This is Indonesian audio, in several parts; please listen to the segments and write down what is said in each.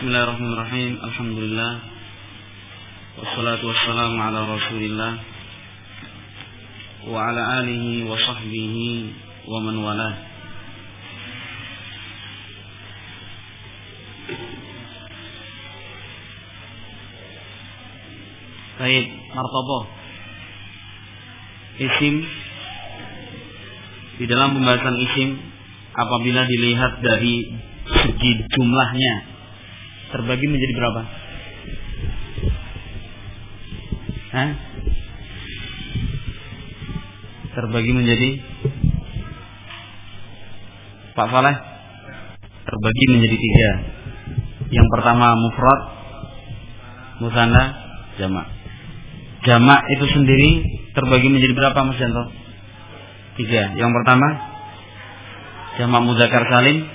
Bismillahirrahmanirrahim. Alhamdulillah. Wassalatu wassalamu ala Rasulillah wa ala alihi wa sahbihi wa man walah. Baik, martaba. Isim di dalam pembahasan isim apabila dilihat dari segi jumlahnya terbagi menjadi berapa? Hah? Terbagi menjadi Pak Saleh terbagi menjadi tiga. Yang pertama mufrad, musanna, jamak. Jamak itu sendiri terbagi menjadi berapa Mas Janto? Tiga. Yang pertama jamak mudzakkar salim,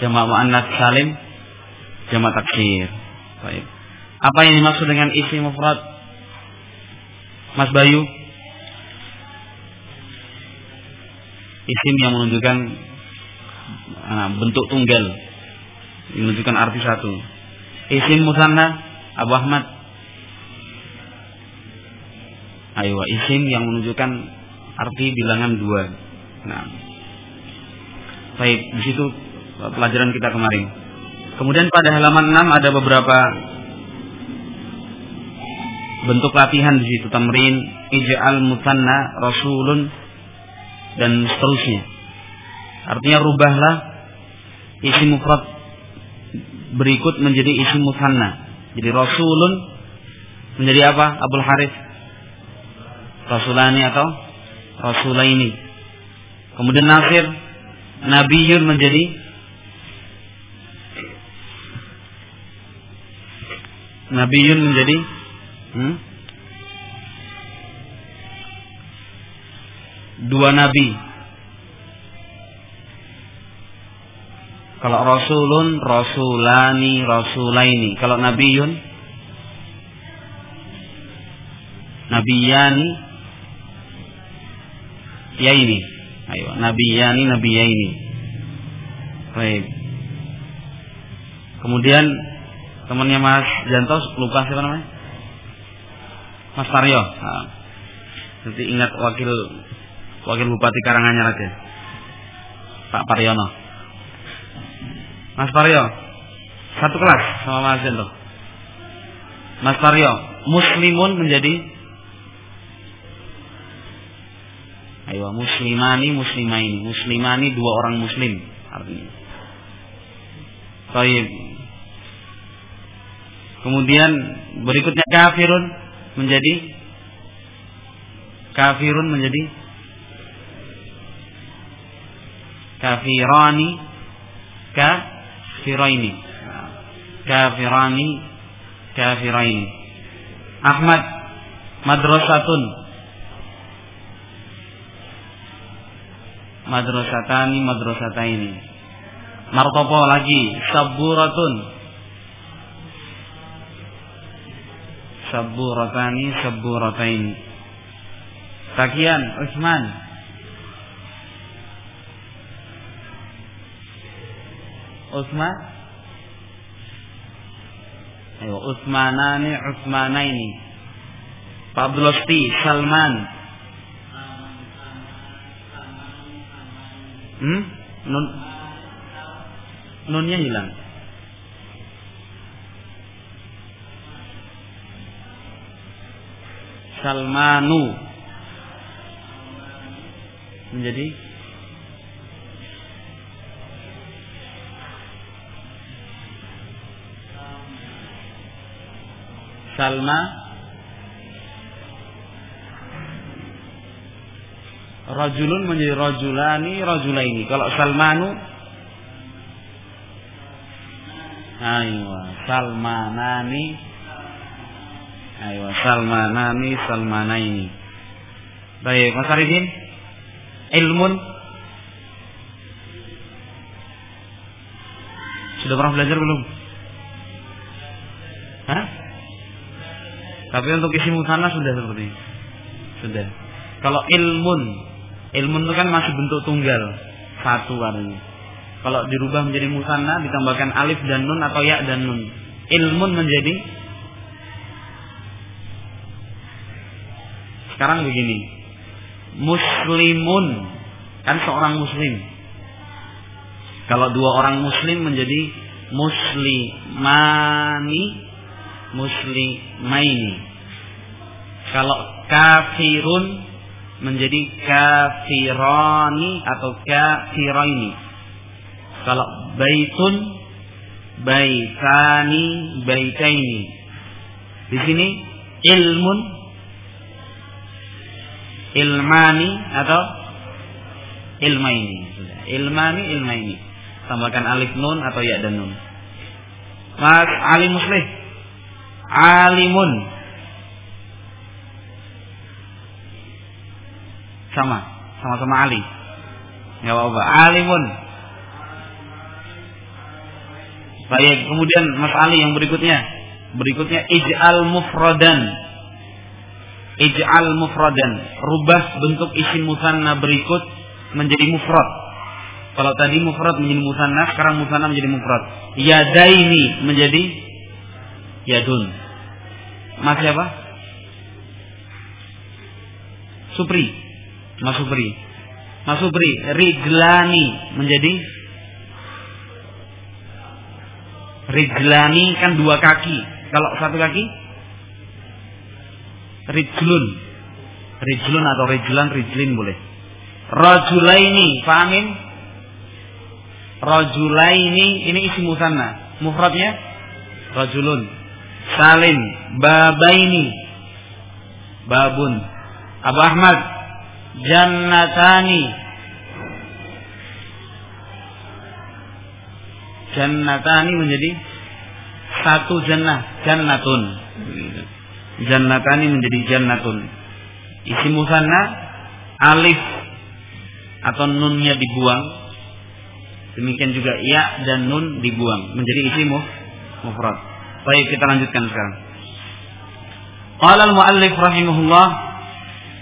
jamak muannats salim, jamak taksir. Baik. Apa yang dimaksud dengan isi mufrad? Mas Bayu? Isim yang menunjukkan nah, bentuk tunggal, menunjukkan arti satu. Isim musanna Abu Ahmad. Ayo, isim yang menunjukkan arti bilangan dua. Nah, baik di situ pelajaran kita kemarin. Kemudian pada halaman 6 ada beberapa bentuk latihan di situ tamrin ij'al musanna rasulun dan seterusnya. Artinya rubahlah isi mufrad berikut menjadi isi musanna. Jadi rasulun menjadi apa? Abdul Harith. Rasulani atau rasulaini. Kemudian Nasir Nabiyun menjadi Nabiyun menjadi hmm? dua nabi. Kalau rasulun, rasulani, rasulaini. Kalau nabiyun, nabiyani, ya ini. Ayo, nabiyani, nabiyaini. Baik. Kemudian temannya Mas Janto lupa siapa namanya? Mas Taryo. Nah, nanti ingat wakil wakil Bupati Karanganyar aja. Pak Paryono. Mas Paryo. Satu kelas sama Mas Janto. Mas Paryo, muslimun menjadi Ayo, muslimani, muslimaini. Muslimani dua orang muslim artinya. Baik. Kemudian berikutnya kafirun menjadi kafirun menjadi kafirani kafiraini. Kafirani kafiraini. Ahmad madrasatun. Madrasatani madrasataini. Martopo lagi saburatun saburatani saburataini Takian Utsman Utsman Ayo Utsmanani Utsmanaini Pak Abdul Losti Salman. Hmm? Nun Nunnya hilang Salmanu. Menjadi? Salma. Rajulun menjadi rajulani rajulaini. Kalau Salmanu? Ayo, Salmanani Ayo, Salmanani Salmanaini. Baik, Mas Arifin ilmun sudah pernah belajar belum? Hah? Tapi untuk isi musana sudah seperti ini. Sudah. Kalau ilmun, ilmun itu kan masih bentuk tunggal, satu artinya. Kalau dirubah menjadi musanna ditambahkan alif dan nun atau ya dan nun. Ilmun menjadi Sekarang begini. Muslimun kan seorang muslim. Kalau dua orang muslim menjadi muslimani muslimaini. Kalau kafirun menjadi kafirani atau kafiraini. Kalau baitun baitani baitaini. Di sini ilmun ilmani atau ilmaini. Ilmani ilmaini. Tambahkan alif nun atau ya dan nun. Mas Ali Muslih. Alimun. Sama, sama-sama Ali. Ya apa Alimun. Baik, kemudian Mas Ali yang berikutnya. Berikutnya ij'al mufradan. Ij'al mufradan. Rubah bentuk isim musanna berikut menjadi mufrad. Kalau tadi mufrad menjadi musanna, sekarang musanna menjadi mufrad. Yadaini menjadi yadun. Mas siapa? Supri. Mas Supri. Mas Supri. Rijlani menjadi Rijlani kan dua kaki. Kalau satu kaki Rijlun. Rijlun atau Rijlan, Rijlin boleh. Rajulaini, pahamin? Rajulaini ini isi musanna. Mufradnya rajulun. Salim, babaini. Babun. Abu Ahmad, jannatani. Jannatani menjadi satu jannah, jannatun. Jannatani menjadi jannatun. Isi musanna alif atau nunnya dibuang. Demikian juga ya dan nun dibuang menjadi isi mufrad. Baik, kita lanjutkan sekarang. Qala al-muallif rahimahullah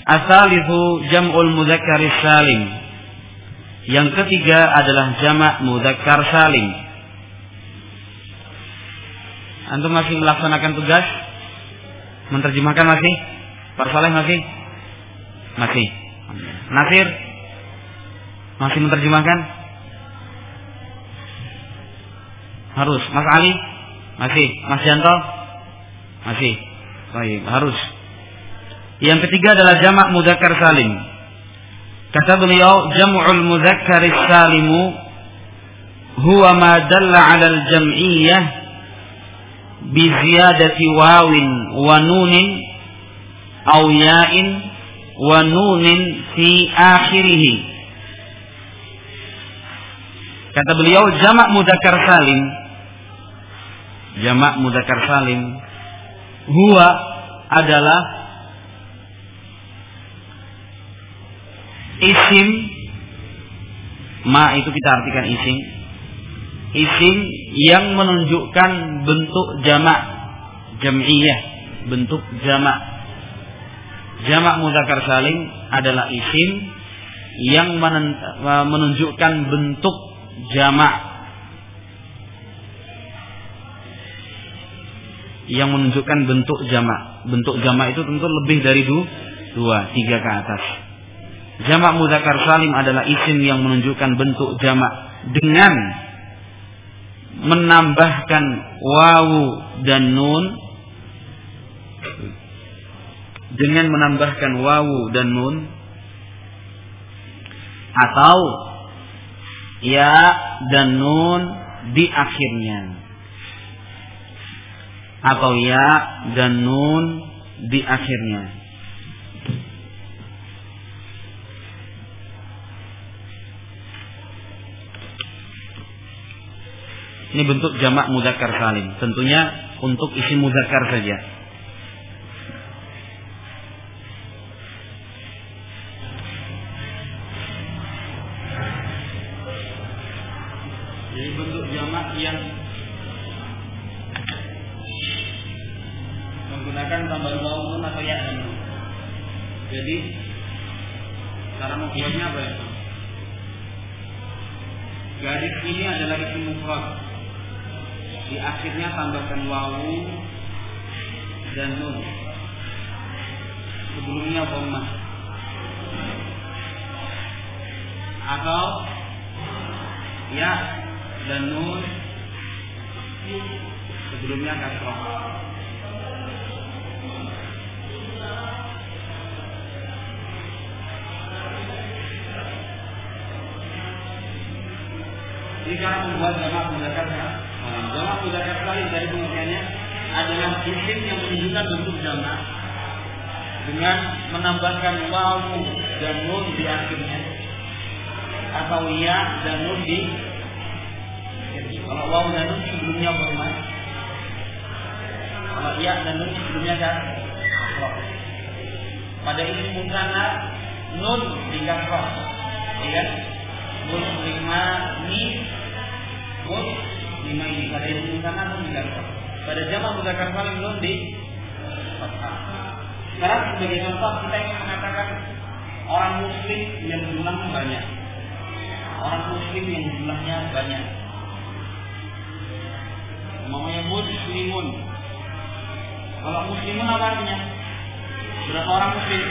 asalifu jam'ul mudzakkar salim. Yang ketiga adalah jamak mudzakkar salim. Antum masih melaksanakan tugas? Menerjemahkan masih? Pak Saleh masih? Masih. Nasir? Masih menerjemahkan? Harus. Mas Ali? Masih. Mas Janto? Masih. Baik, harus. Yang ketiga adalah jamak muzakkar salim. Kata beliau, jam'ul muzakkar salimu huwa ma dalla 'ala al-jam'iyyah bi ziyadati wawin wa nunin aw ya'in wa nunin fi akhirih. Kata beliau jamak mudzakkar salim jamak mudzakkar salim huwa adalah isim ma itu kita artikan isim isim yang menunjukkan bentuk jamak jam'iyah bentuk jamak. Jamak mudzakkar salim adalah isim yang menunjukkan bentuk jamak. Yang menunjukkan bentuk jamak. Bentuk jamak itu tentu lebih dari dua tiga ke atas. Jamak mudzakkar salim adalah isim yang menunjukkan bentuk jamak dengan menambahkan wawu dan nun dengan menambahkan wawu dan nun atau ya dan nun di akhirnya atau ya dan nun di akhirnya Ini bentuk jamak muzakkar salim. Tentunya untuk isi muzakkar saja. Gadis ini adalah isim mufrad. Di akhirnya tambahkan wawu dan nun. Sebelumnya dhammah. Atau ya dan nun sebelumnya kasroh. Cara membuat jamak mudzakkar jamak mudzakkar sekali dari pengertiannya adalah isim yang menunjukkan bentuk jamak dengan menambahkan wawu dan nun di akhirnya. Atau ya dan nun di kalau wawu dan nun sebelumnya bermain kalau ya dan nun sebelumnya kan pada isim mutana nun di kasroh ya kan lima ni mus lima ini pada di kasroh pada zaman mudzakkar salim nun di sekarang sebagai contoh kita ingin mengatakan orang muslim yang jumlahnya banyak. Orang muslim yang jumlahnya banyak. Namanya muslimun. Kalau muslimun apa artinya? Berapa orang muslim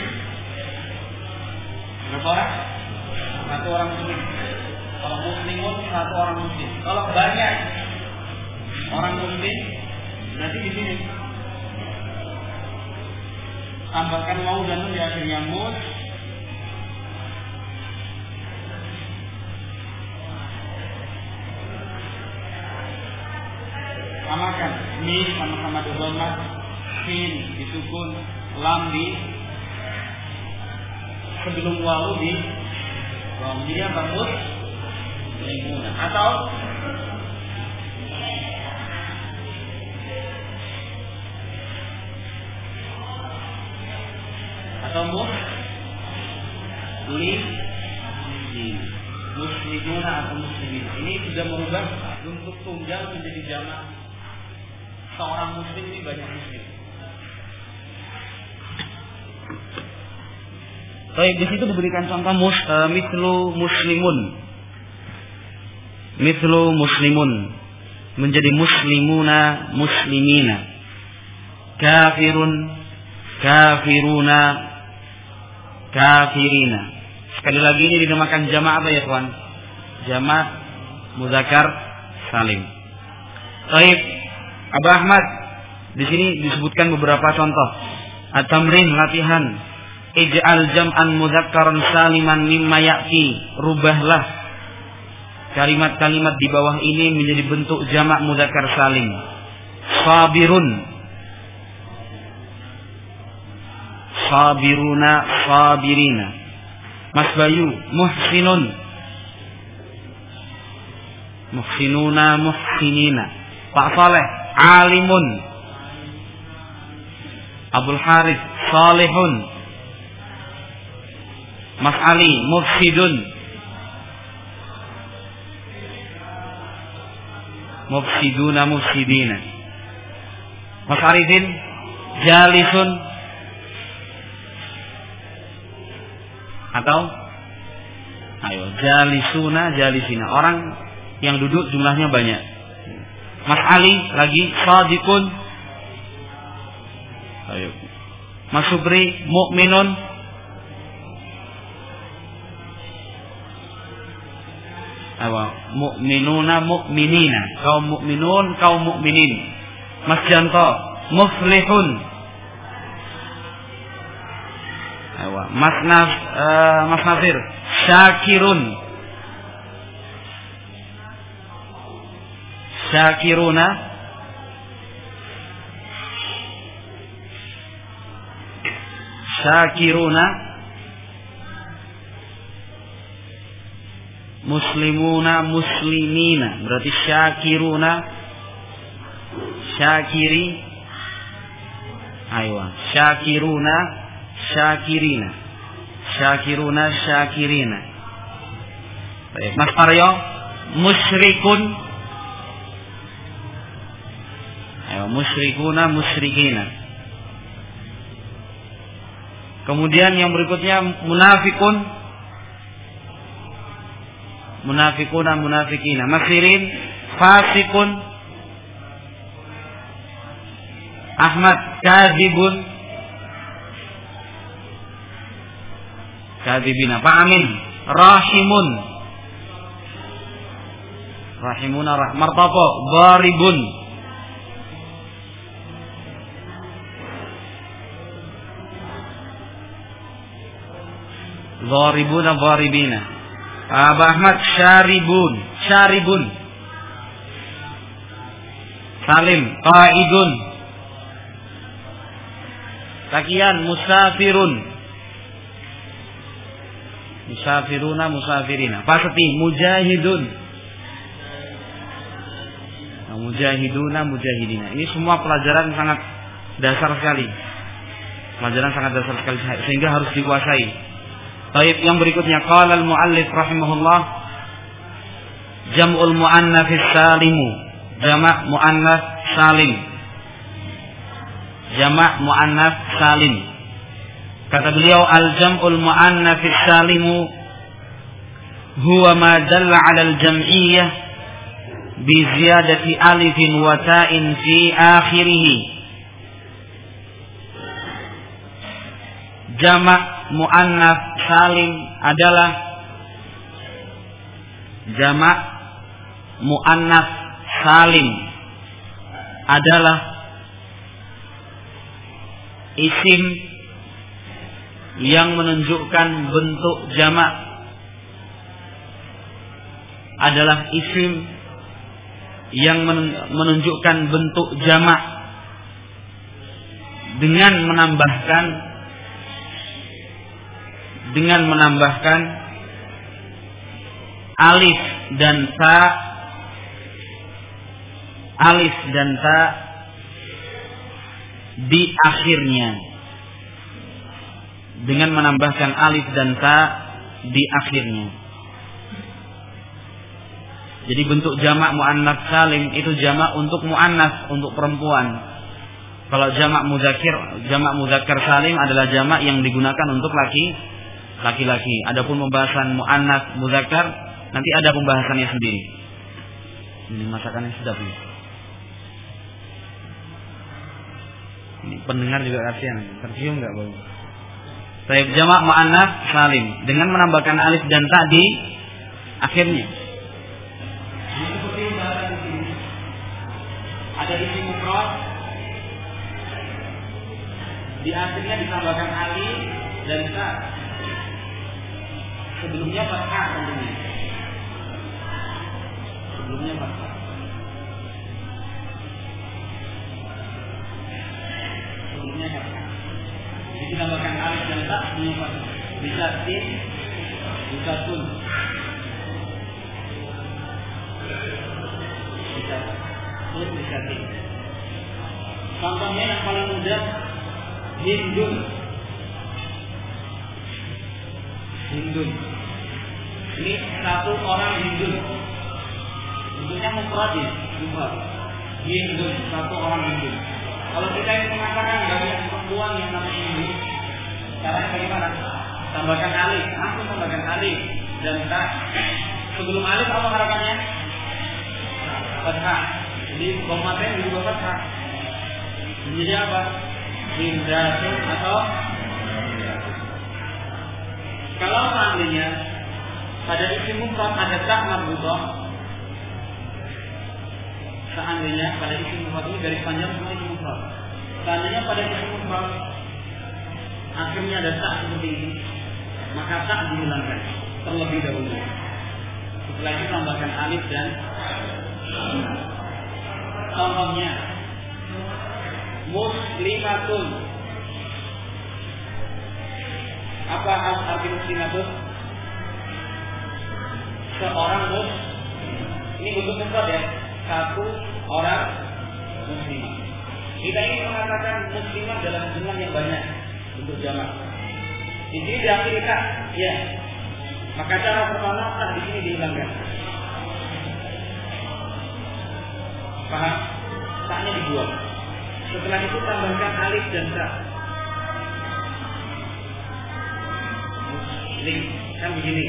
berapa orang? Satu orang muslim kalau muslimun satu orang muslim kalau banyak orang muslim berarti di sini. Tambahkan mau dan di akhirnya mus samakan ini sama-sama domat sin disukun lam di sebelum wawu di wawu dia bangun atau atau muslim muslimuna atau muslimin ini sudah merubah untuk tunggal menjadi jamak seorang muslim ini banyak muslim. Baik, di situ diberikan contoh mus, uh, mislu muslimun. Mislu muslimun. Menjadi muslimuna muslimina. Kafirun kafiruna kafirina. Sekali lagi ini dinamakan jamaah apa ya tuan? Jamaah muzakkar salim. Baik, Abu Ahmad di sini disebutkan beberapa contoh. At-tamrin latihan. Ij'al jam'an mudzakkaran saliman mimma ya'ti. Rubahlah kalimat-kalimat di bawah ini menjadi bentuk jamak mudzakkar salim. Sabirun sabiruna sabirina. Mas Bayu, muhsinun. Muhsinuna muhsinina. Pak Saleh, alimun. Abdul Harith, salihun. Mas Ali, mufsidun. Mufsiduna mufsidina. Mas Arifin, jalisun atau? Ayo jalisuna jalisina. Orang yang duduk jumlahnya banyak. Mas Ali lagi sadikun ayo. Mas Subri mukminun ayo mukminuna mukminina kaum mukminun kaum mukminin Mas Janto muflihun Mas Naf, uh, Mas Nafir, Syakirun. Syakiruna. Syakiruna. Muslimuna muslimina berarti syakiruna syakiri ayo syakiruna syakirina syakiruna syakirina. Baik. Mas Aryo musyrikun. Ayo, musyrikuna musyrikina. Kemudian yang berikutnya munafikun. Munafikuna munafikina. Mafirin fasikun. Ahmad kadibun kadibina Pak Amin rahimun rahimuna rahmartapo baribun Dharibuna dharibina. Abu Ahmad syaribun, syaribun. Salim qaidun. Takian musafirun. Musafiruna musafirina. Pasti mujahidun. Nah, mujahiduna mujahidina. Ini semua pelajaran sangat dasar sekali. Pelajaran sangat dasar sekali sehingga harus dikuasai. Baik, yang berikutnya qala al-muallif rahimahullah jam'ul muannats salimu jamak muannats salim jamak muannats salim kata beliau al-jam'ul muannats salimu huwa ma dalla 'ala al-jam'iyyah bi ziyadati alifin wa ta'in fi akhirih jamak muannaf salim adalah jamak muannaf salim adalah isim yang menunjukkan bentuk jamak adalah isim yang menunjukkan bentuk jamak dengan menambahkan dengan menambahkan alif dan ta alif dan ta di akhirnya dengan menambahkan alif dan ta di akhirnya jadi bentuk jamak muannas salim itu jamak untuk muannas untuk perempuan kalau jamak muzakir jamak muzakir salim adalah jamak yang digunakan untuk laki laki-laki. Adapun pembahasan muannas muzakkar nanti ada pembahasannya sendiri. Ini masakannya sudah ya. Ini pendengar juga kasihan, tercium nggak bau? Saya jamak muannas salim dengan menambahkan alif dan ta di akhirnya. Ada isim mufrad di akhirnya ditambahkan alif dan ta sebelumnya fathah tentunya. Sebelumnya fathah. Sebelumnya fathah. Dinamakan alif dan tak fathah. Bisa tin, bisa pun. Bisa pun, bisa tin. Contohnya yang paling mudah Hindun Hindun. Ini satu orang Hindun. Hindunnya mufrad ya. Hindun, satu orang Hindun. Kalau kita ingin mengatakan banyak perempuan yang namanya Hindu, caranya bagaimana? Tambahkan alif, langsung tambahkan alif dan tak sebelum alif apa harapannya? Fathah. Jadi komaten juga fathah. Jadi apa? Hindatun atau kalau seandainya pada isim mufrad ada tak marbutoh, seandainya pada isim mufrad ini garis panjang semua. Seandainya pada mufrad akhirnya ada tak seperti ini, maka tak dihilangkan terlebih dahulu. Setelah itu tambahkan alif dan contohnya muslimatun apa arti muslimatun? Seorang mus ini untuk mufrad ya. Satu orang muslimah. Kita ingin mengatakan muslimah dalam jumlah yang banyak untuk jamaah. Di sini diakhiri tak, ya. Maka cara pertama tak di sini dihilangkan. Paham? Taknya dibuang. Setelah itu tambahkan alif dan tak. muslim kan begini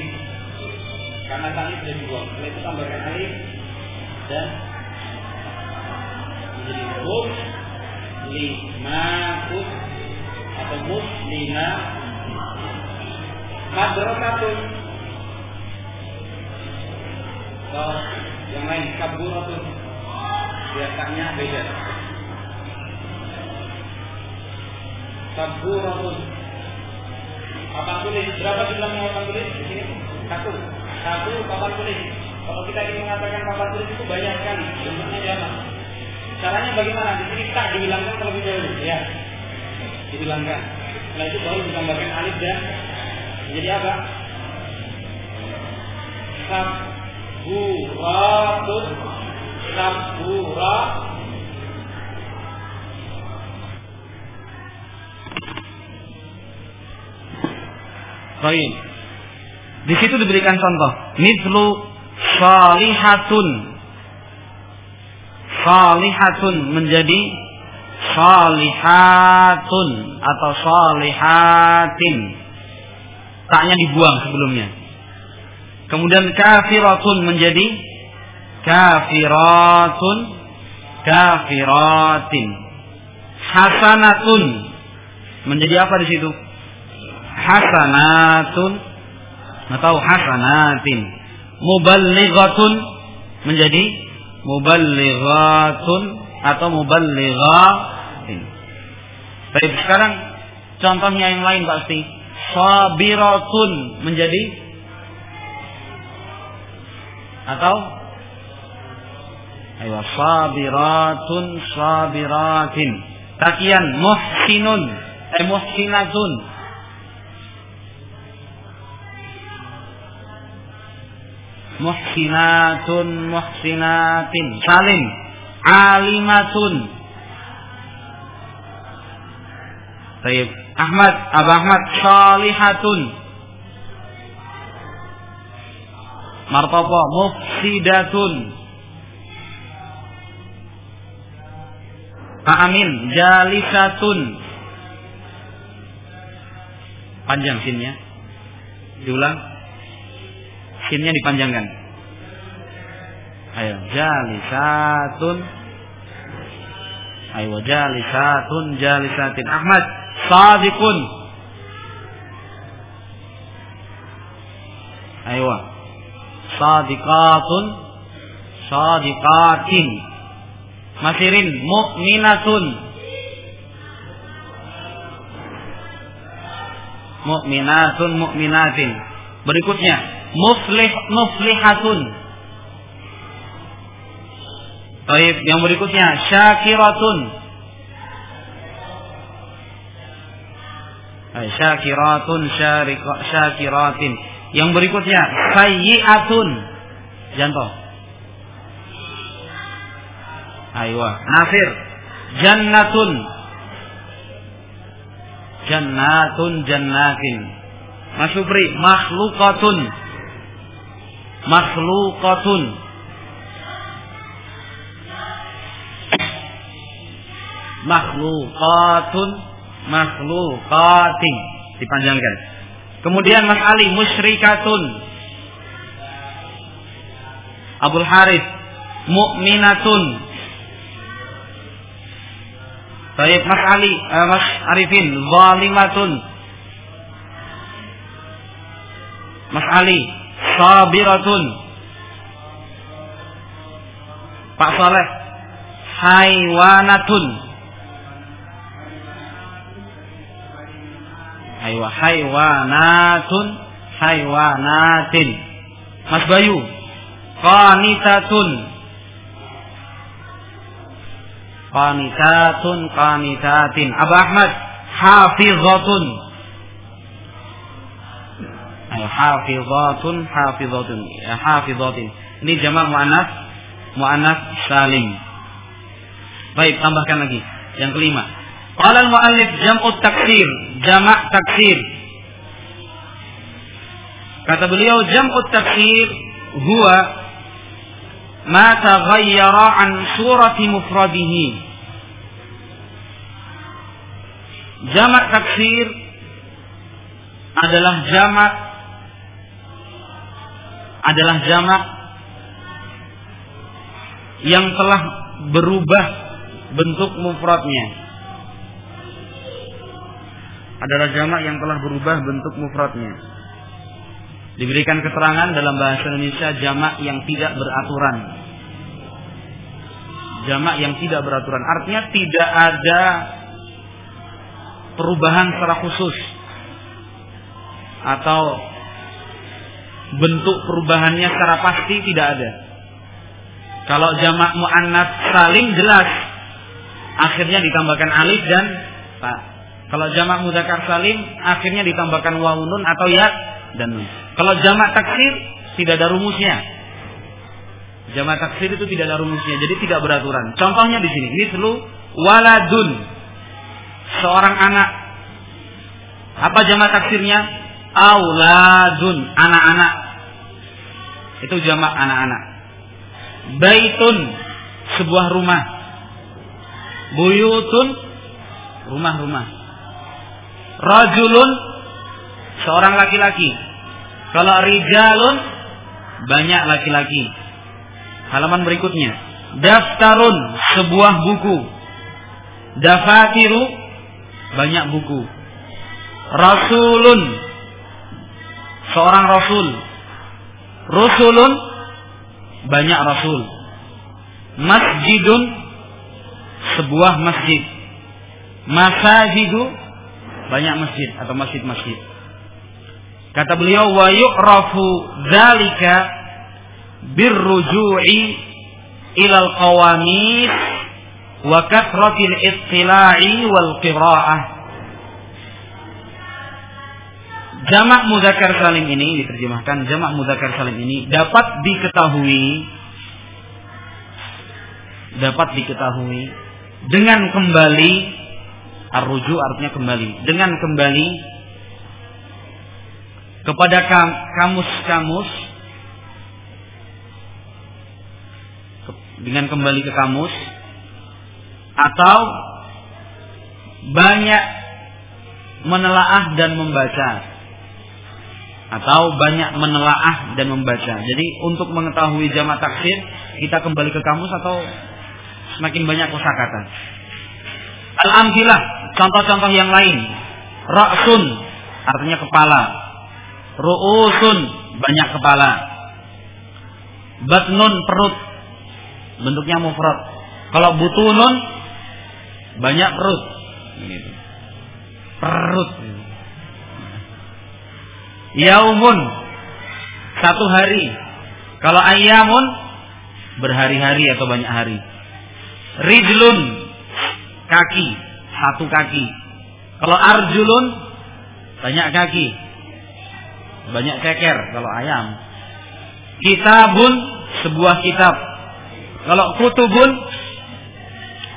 karena tadi sudah dibuang. Setelah itu tambahkan alif dan menjadi mus limatus atau muslima madrasatun atau yang lain kaburatun. Biasanya beda. Kaburatun. Papan tulis? Berapa jumlahnya papan tulis? Di sini. Satu. Satu papan tulis? Kalau kita ingin mengatakan papan tulis itu banyak sekali. Jumlahnya berapa caranya bagaimana? Di sini tak dihilangkan terlebih dahulu ya. Dihilangkan setelah itu baru ditambahkan alif dan jadi apa? Saburatun. Sabura Baik. Di situ diberikan contoh. Mithlu salihatun. Salihatun menjadi salihatun atau salihatin. Taknya dibuang sebelumnya. Kemudian kafiratun menjadi kafiratun kafiratin. Hasanatun menjadi apa di situ? hasanatun atau hasanatin muballighatun menjadi muballighatun atau muballighatin. Baik sekarang contohnya yang lain pasti. Sabiratun menjadi atau ayo sabiratun sabiratin. Takian muhsinun eh muhsinatun muhsinatun muhsinatin. Salim. Alimatun. Baik. Ahmad, Abu Ahmad. Salihatun. Martopo mufsidatun. Pak Amin. Jalisatun. Panjang sinnya. Diulang Sinnya dipanjangkan. Ayo, jalisatun. Ayo, jalisatun, jalisatin. Ahmad, sadiqun. Ayo, sadiqatun, sadiqatin. Masirin, mu'minatun. Mu'minatun, mu'minatin. Berikutnya, muflih muflihatun. Baik, yang berikutnya syakiratun. Syakiratun syakiratin. Yang berikutnya sayyi'atun. Janto. Aywa, nafir. Jannatun. Jannatun jannatin. Masyufri makhlukatun makhluqatun makhluqatun makhluqatin dipanjangkan. Kemudian Mas Ali musyrikatun. Abdul Harith mu'minatun. Baik Mas Ali uh, Mas Arifin zalimatun. Mas Ali sabiratun. Pak Saleh haywanatun. Ayo haywanatun haywanatin. Mas Bayu qanitatun. Qanitatun qanitatin. Abu Ahmad hafizatun hafizatun hafizatun ya, hafizatin ini jamak muannas muannas salim. Baik tambahkan lagi. Yang kelima. Qala al muallif jam'ut taksir jamak taksir. Kata beliau jam'ut taksir huwa ma taghayyara an surati mufradihi. Jamak taksir adalah jamak adalah jamak yang telah berubah bentuk mufradnya. Adalah jamak yang telah berubah bentuk mufradnya. Diberikan keterangan dalam bahasa Indonesia jamak yang tidak beraturan. Jamak yang tidak beraturan artinya tidak ada perubahan secara khusus atau bentuk perubahannya secara pasti tidak ada. Kalau jamak muannats salim jelas akhirnya ditambahkan alif dan ta. Kalau jamak mudzakkar salim akhirnya ditambahkan wawunun atau ya dan nun. Kalau jamak taksir tidak ada rumusnya. Jamak taksir itu tidak ada rumusnya, jadi tidak beraturan. Contohnya di sini, ini selalu waladun. Seorang anak. Apa jamak taksirnya? Auladun, anak-anak. Itu jamak anak-anak. Baitun, sebuah rumah. Buyutun, rumah-rumah. Rajulun, seorang laki-laki. Kalau rijalun, banyak laki-laki. Halaman berikutnya. Daftarun, sebuah buku. Dafatiru, banyak buku. Rasulun, seorang rasul. Rasulun banyak rasul. Masjidun sebuah masjid. Masajidu banyak masjid atau masjid-masjid. Kata beliau wa yu'rafu dzalika birruju'i ilal qawamis wa kathratil ittila'i wal qira'ah jamak muzakkar salim ini diterjemahkan jamak muzakkar salim ini dapat diketahui dapat diketahui dengan kembali arruju artinya kembali dengan kembali kepada kamus-kamus dengan kembali ke kamus atau banyak menelaah dan membaca atau banyak menelaah dan membaca. Jadi untuk mengetahui jamak taksir kita kembali ke kamus atau semakin banyak kosakata. Al-amfilah, contoh-contoh yang lain. Ra'sun artinya kepala. Ru'usun banyak kepala. Batnun perut bentuknya mufrad. Kalau butunun banyak perut. Perut. Yaumun satu hari. Kalau ayamun berhari-hari atau banyak hari. Rijlun kaki satu kaki. Kalau arjulun banyak kaki. Banyak ceker kalau ayam. Kitabun sebuah kitab. Kalau kutubun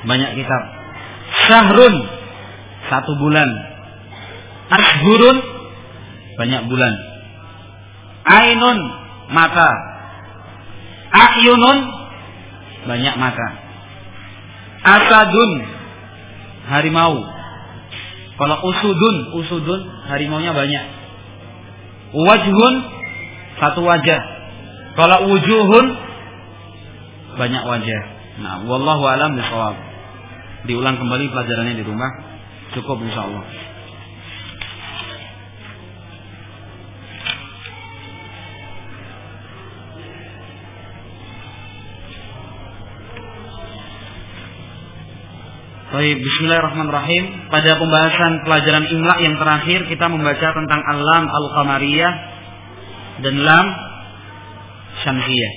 banyak kitab. Syahrun satu bulan. Ashurun banyak bulan. Ainun mata. Ahyunun banyak mata. Asadun harimau. Kalau usudun, usudun harimaunya banyak. Wajhun satu wajah. Kalau wujuhun banyak wajah. Nah, wallahu alam bisawab. Diulang kembali pelajarannya di rumah. Cukup insyaallah. Baik, bismillahirrahmanirrahim. Pada pembahasan pelajaran imla yang terakhir kita membaca tentang alam al-qamariyah dan lam syamsiyah.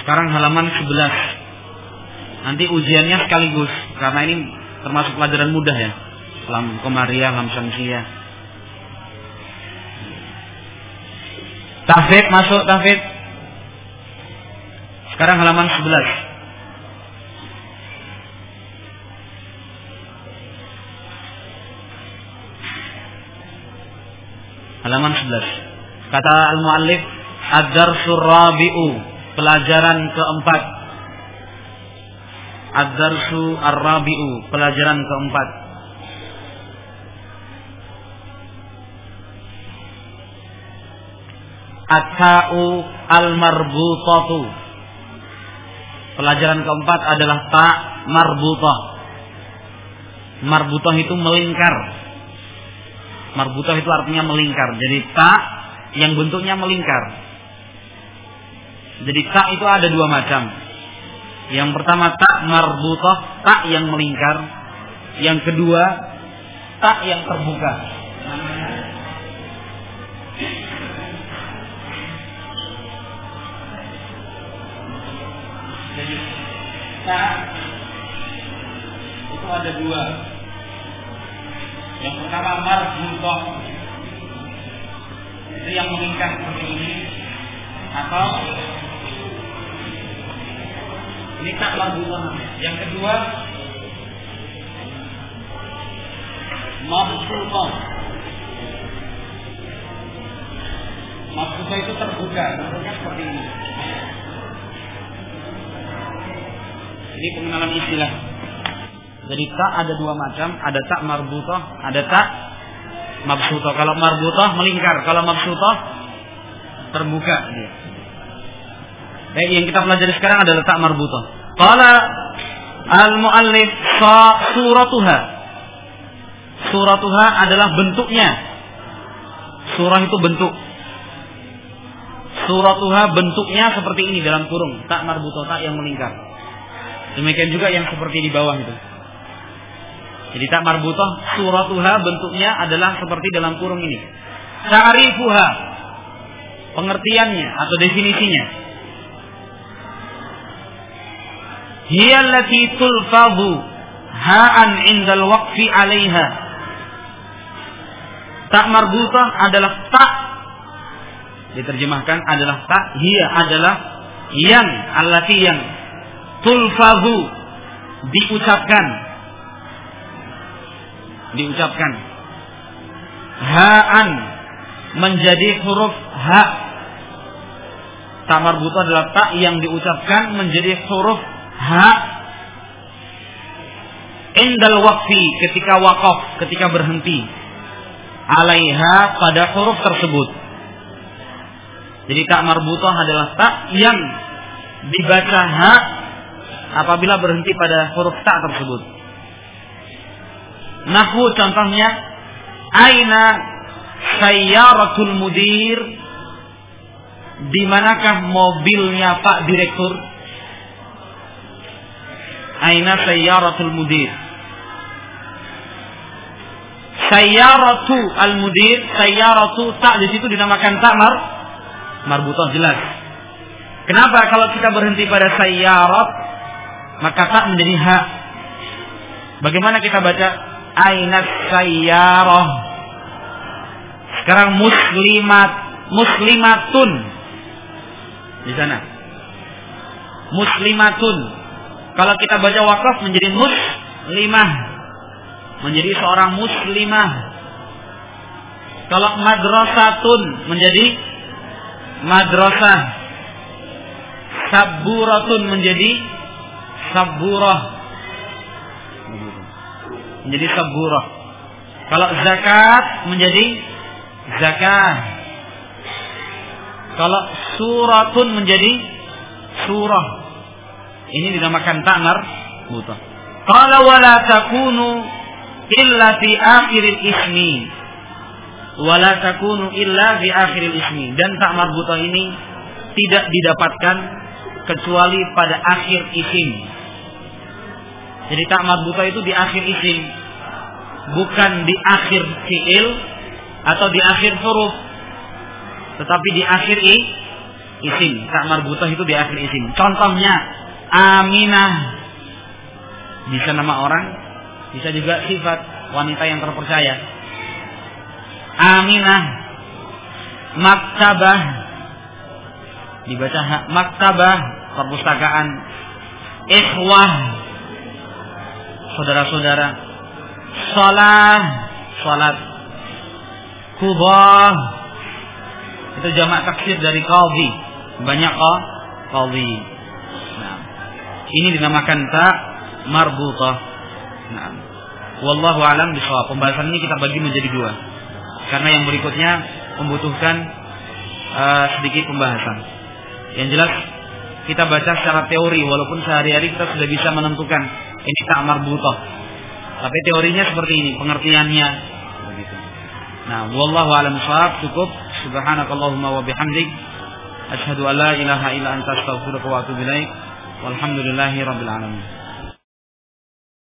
Sekarang halaman 11. Nanti ujiannya sekaligus karena ini termasuk pelajaran mudah ya. Lam qamariyah, lam syamsiyah. Tafid masuk tafid. Sekarang halaman 11. Halaman 11. Kata al-muallif ad-darsul rabi'u, pelajaran keempat. Ad-darsu ar-rabi'u, pelajaran keempat. at-ta'u al-marbutatu. Pelajaran keempat adalah ta marbutah. Marbutah itu melingkar. Marbutah itu artinya melingkar. Jadi ta yang bentuknya melingkar. Jadi ta itu ada dua macam. Yang pertama tak marbutah, tak yang melingkar. Yang kedua tak yang terbuka. Jadi tak itu ada dua. Yang pertama marbutah itu yang melingkar seperti ini atau ini tak marbutah. Yang kedua mabsutah. Mabsutah itu terbuka, bentuknya seperti ini. Ini pengenalan istilah. Jadi tak ada dua macam, ada tak marbutah, ada tak mabsutah. Kalau marbutah melingkar, kalau mabsutah terbuka dia. Baik, yang kita pelajari sekarang adalah tak marbutah. Qala al-muallif suratuha. Suratuha adalah bentuknya. Surah itu bentuk. Suratuha bentuknya seperti ini dalam kurung, tak marbutah, tak yang melingkar. Demikian juga yang seperti di bawah itu. Jadi tak marbutah suratuha bentuknya adalah seperti dalam kurung ini. Ta'rifuha pengertiannya atau definisinya. Hiya allati tulfadhu ha'an indal waqfi 'alaiha. Tak marbutah adalah tak diterjemahkan adalah tak hiya adalah yang allati yang tulfadhu diucapkan diucapkan. Ha'an menjadi huruf ha. Tamar buta adalah tak yang diucapkan menjadi huruf ha. Indal waqfi ketika wakaf ketika berhenti. Alaiha pada huruf tersebut. Jadi tak marbutah adalah tak yang dibaca ha apabila berhenti pada huruf ta tersebut. Nahwu contohnya aina sayyaratul mudir di manakah mobilnya Pak Direktur? Aina sayyaratul mudir? Sayyaratu al-mudir, sayyaratu tak di situ dinamakan tamar marbutah jelas. Kenapa kalau kita berhenti pada sayyarat maka tak menjadi hak. Bagaimana kita baca ainat sayyarah? Sekarang muslimat muslimatun di sana. Muslimatun. Kalau kita baca wakaf menjadi muslimah. Menjadi seorang muslimah. Kalau madrasatun menjadi madrasah. Saburatun menjadi saburah menjadi saburah kalau zakat menjadi zakat. Kalau suratun menjadi surah. Ini dinamakan ta'nar. Buta qala wala takunu illa fi akhiril ismi. Wala takunu illa fi akhiril ismi. Dan tak marbuta ini tidak didapatkan kecuali pada akhir isim jadi tak marbuta itu di akhir isim, bukan di akhir fiil atau di akhir huruf, tetapi di akhir i, isim. Tak marbuta itu di akhir isim. Contohnya Aminah. Bisa nama orang, bisa juga sifat wanita yang terpercaya. Aminah. Maktabah. Dibaca maktabah perpustakaan. Ikhwah saudara-saudara. Salah salat kubah. Itu jamak taksir dari qadhi. Banyak qadhi. Nah ini dinamakan ta marbutah. Nah wallahu alam bisawab pembahasan ini kita bagi menjadi dua. Karena yang berikutnya membutuhkan uh, sedikit pembahasan. Yang jelas kita baca secara teori. Walaupun sehari-hari kita sudah bisa menentukan ini ta'mar butoh. Tapi teorinya seperti ini, pengertiannya begitu. Nah, wallahu alam cukup. Subhanakallahumma wa bihamdik asyhadu an la ilaha illa anta astaghfiruka wa atubu ilaik. Walhamdulillahi rabbil alamin.